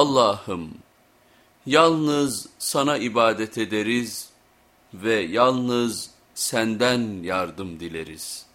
Allah'ım yalnız sana ibadet ederiz ve yalnız senden yardım dileriz.''